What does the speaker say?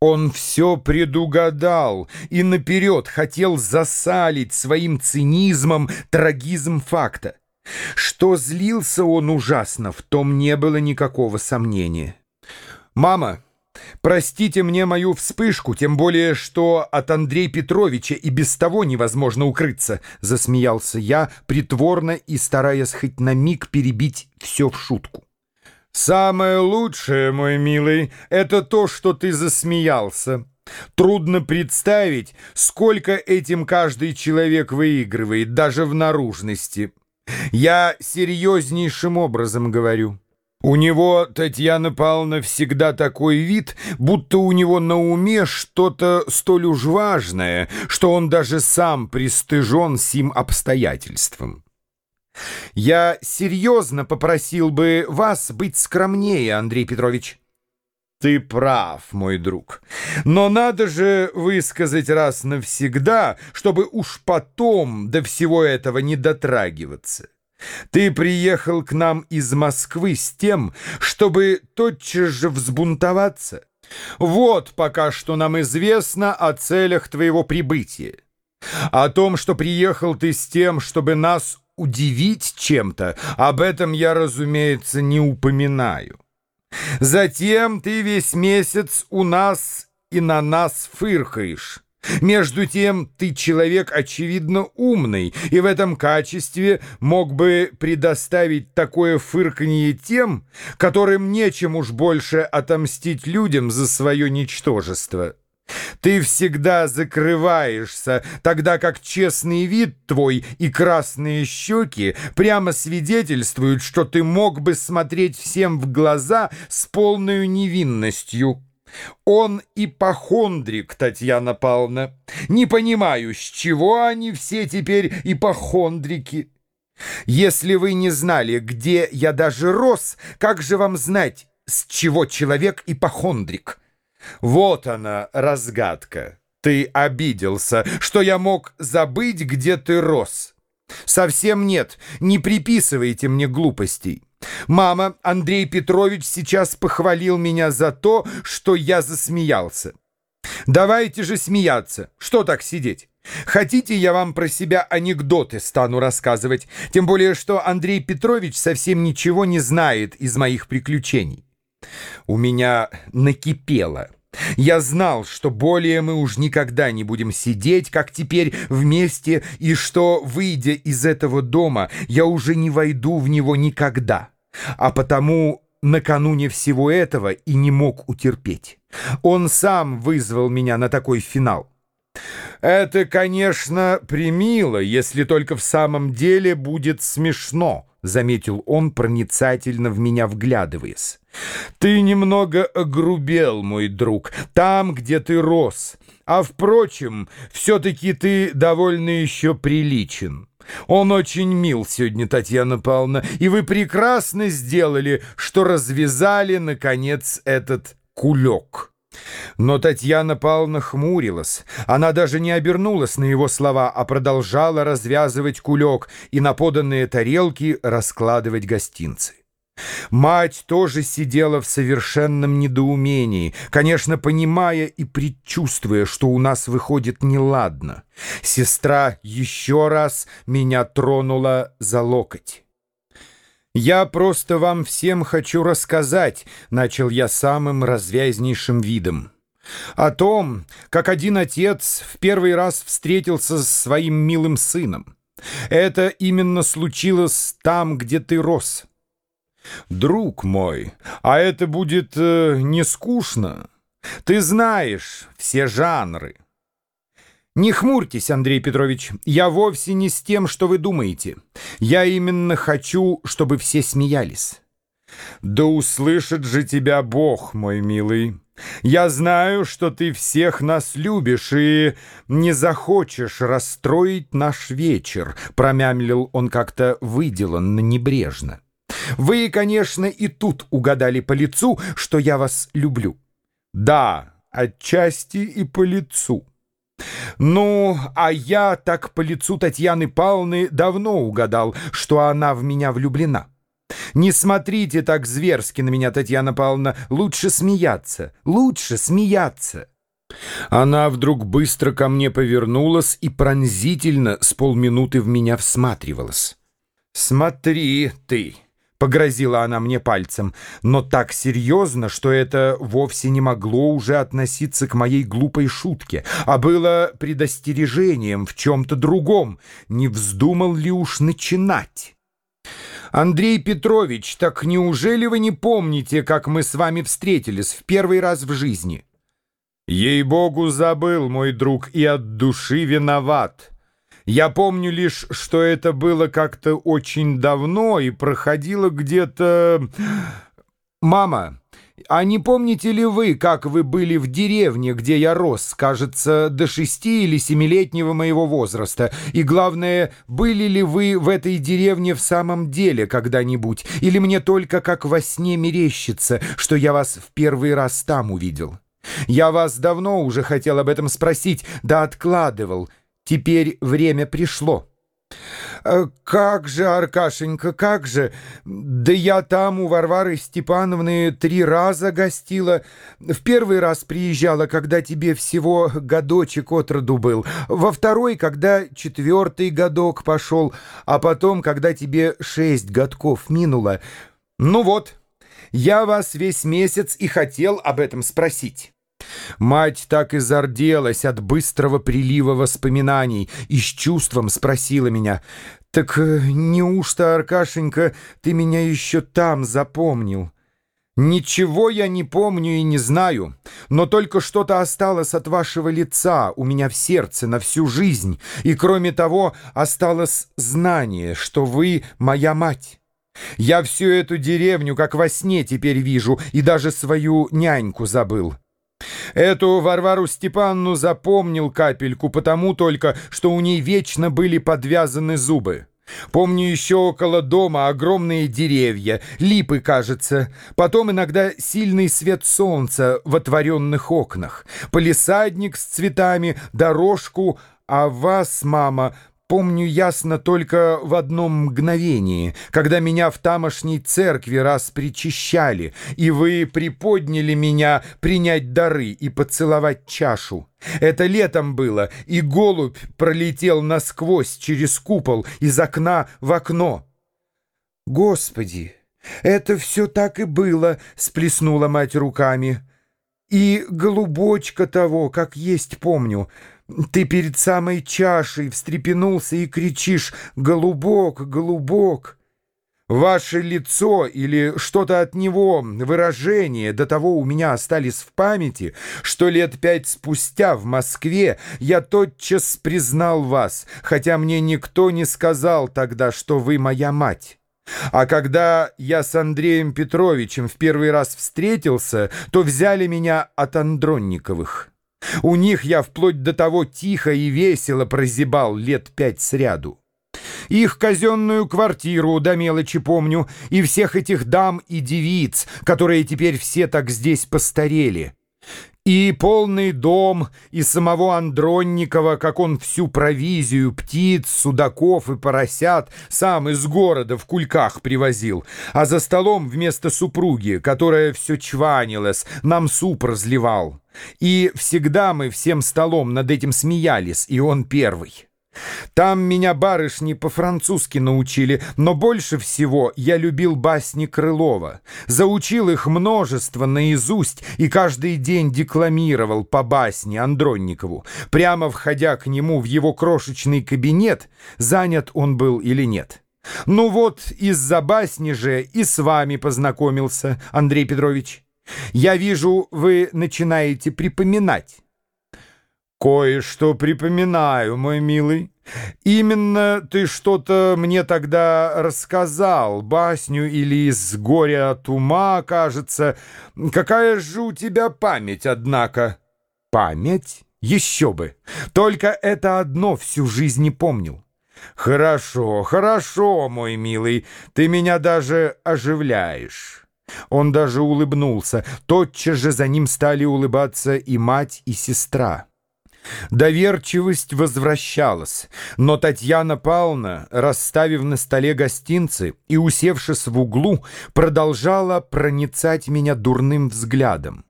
Он все предугадал и наперед хотел засалить своим цинизмом трагизм факта. Что злился он ужасно, в том не было никакого сомнения. «Мама, простите мне мою вспышку, тем более, что от Андрея Петровича и без того невозможно укрыться», — засмеялся я, притворно и стараясь хоть на миг перебить все в шутку. «Самое лучшее, мой милый, это то, что ты засмеялся. Трудно представить, сколько этим каждый человек выигрывает, даже в наружности. Я серьезнейшим образом говорю». У него, Татьяна Павловна, всегда такой вид, будто у него на уме что-то столь уж важное, что он даже сам пристыжен сим обстоятельством. Я серьезно попросил бы вас быть скромнее, Андрей Петрович. Ты прав, мой друг. Но надо же высказать раз навсегда, чтобы уж потом до всего этого не дотрагиваться. Ты приехал к нам из Москвы с тем, чтобы тотчас же взбунтоваться. Вот пока что нам известно о целях твоего прибытия. О том, что приехал ты с тем, чтобы нас удивить чем-то, об этом я, разумеется, не упоминаю. Затем ты весь месяц у нас и на нас фыркаешь. Между тем, ты человек, очевидно, умный, и в этом качестве мог бы предоставить такое фырканье тем, которым нечем уж больше отомстить людям за свое ничтожество. Ты всегда закрываешься, тогда как честный вид твой и красные щеки прямо свидетельствуют, что ты мог бы смотреть всем в глаза с полной невинностью. Он ипохондрик, Татьяна Павловна. Не понимаю, с чего они все теперь ипохондрики. Если вы не знали, где я даже рос, как же вам знать, с чего человек ипохондрик? Вот она, разгадка. Ты обиделся, что я мог забыть, где ты рос. Совсем нет, не приписывайте мне глупостей. Мама, Андрей Петрович сейчас похвалил меня за то, что я засмеялся. Давайте же смеяться. Что так сидеть? Хотите, я вам про себя анекдоты стану рассказывать, тем более, что Андрей Петрович совсем ничего не знает из моих приключений. У меня накипело. Я знал, что более мы уж никогда не будем сидеть, как теперь, вместе, и что, выйдя из этого дома, я уже не войду в него никогда. А потому накануне всего этого и не мог утерпеть. Он сам вызвал меня на такой финал. Это, конечно, примило, если только в самом деле будет смешно, заметил он, проницательно в меня вглядываясь. Ты немного огрубел, мой друг, там, где ты рос. А, впрочем, все-таки ты довольно еще приличен. Он очень мил сегодня, Татьяна Павловна, и вы прекрасно сделали, что развязали, наконец, этот кулек». Но Татьяна Павловна хмурилась. Она даже не обернулась на его слова, а продолжала развязывать кулек и на поданные тарелки раскладывать гостинцы. Мать тоже сидела в совершенном недоумении, конечно, понимая и предчувствуя, что у нас выходит неладно. Сестра еще раз меня тронула за локоть. «Я просто вам всем хочу рассказать», — начал я самым развязнейшим видом. «О том, как один отец в первый раз встретился с своим милым сыном. Это именно случилось там, где ты рос». «Друг мой, а это будет э, не скучно? Ты знаешь все жанры». «Не хмурьтесь, Андрей Петрович, я вовсе не с тем, что вы думаете. Я именно хочу, чтобы все смеялись». «Да услышит же тебя Бог, мой милый. Я знаю, что ты всех нас любишь и не захочешь расстроить наш вечер», промямлил он как-то выделанно, небрежно. Вы, конечно, и тут угадали по лицу, что я вас люблю. Да, отчасти и по лицу. Ну, а я так по лицу Татьяны Павловны давно угадал, что она в меня влюблена. Не смотрите так зверски на меня, Татьяна Павловна. Лучше смеяться, лучше смеяться. Она вдруг быстро ко мне повернулась и пронзительно с полминуты в меня всматривалась. «Смотри ты!» — погрозила она мне пальцем, но так серьезно, что это вовсе не могло уже относиться к моей глупой шутке, а было предостережением в чем-то другом. Не вздумал ли уж начинать? «Андрей Петрович, так неужели вы не помните, как мы с вами встретились в первый раз в жизни?» «Ей-богу, забыл, мой друг, и от души виноват. Я помню лишь, что это было как-то очень давно и проходило где-то... Мама, а не помните ли вы, как вы были в деревне, где я рос, кажется, до шести или семилетнего моего возраста? И главное, были ли вы в этой деревне в самом деле когда-нибудь? Или мне только как во сне мерещится, что я вас в первый раз там увидел?» Я вас давно уже хотел об этом спросить, да откладывал. Теперь время пришло». Э, «Как же, Аркашенька, как же! Да я там у Варвары Степановны три раза гостила. В первый раз приезжала, когда тебе всего годочек от роду был. Во второй, когда четвертый годок пошел, а потом, когда тебе шесть годков минуло. Ну вот, я вас весь месяц и хотел об этом спросить». Мать так и зарделась от быстрого прилива воспоминаний и с чувством спросила меня, «Так э, неужто, Аркашенька, ты меня еще там запомнил?» «Ничего я не помню и не знаю, но только что-то осталось от вашего лица у меня в сердце на всю жизнь, и кроме того осталось знание, что вы моя мать». Я всю эту деревню как во сне теперь вижу и даже свою няньку забыл. Эту Варвару Степанну запомнил капельку, потому только, что у ней вечно были подвязаны зубы. Помню еще около дома огромные деревья, липы, кажется, потом иногда сильный свет солнца в отворенных окнах, полисадник с цветами, дорожку, а вас, мама, помню ясно только в одном мгновении, когда меня в тамошней церкви раз причащали, и вы приподняли меня принять дары и поцеловать чашу. Это летом было, и голубь пролетел насквозь через купол из окна в окно. «Господи, это все так и было!» — сплеснула мать руками. «И голубочка того, как есть помню». Ты перед самой чашей встрепенулся и кричишь «Голубок, голубок!» Ваше лицо или что-то от него, выражение, до того у меня остались в памяти, что лет пять спустя в Москве я тотчас признал вас, хотя мне никто не сказал тогда, что вы моя мать. А когда я с Андреем Петровичем в первый раз встретился, то взяли меня от Андронниковых. У них я вплоть до того тихо и весело прозябал лет пять сряду. Их казенную квартиру до мелочи помню, и всех этих дам и девиц, которые теперь все так здесь постарели. И полный дом, и самого Андронникова, как он всю провизию, птиц, судаков и поросят сам из города в кульках привозил, а за столом вместо супруги, которая все чванилась, нам суп разливал. И всегда мы всем столом над этим смеялись, и он первый. Там меня барышни по-французски научили, но больше всего я любил басни Крылова. Заучил их множество наизусть и каждый день декламировал по басне Андронникову, прямо входя к нему в его крошечный кабинет, занят он был или нет. Ну вот, из-за басни же и с вами познакомился, Андрей Петрович. Я вижу, вы начинаете припоминать. «Кое-что припоминаю, мой милый. Именно ты что-то мне тогда рассказал, басню или из горя от ума, кажется. Какая же у тебя память, однако?» «Память? Еще бы! Только это одно всю жизнь не помнил». «Хорошо, хорошо, мой милый, ты меня даже оживляешь». Он даже улыбнулся. Тотчас же за ним стали улыбаться и мать, и сестра. Доверчивость возвращалась, но Татьяна Павловна, расставив на столе гостинцы и усевшись в углу, продолжала проницать меня дурным взглядом.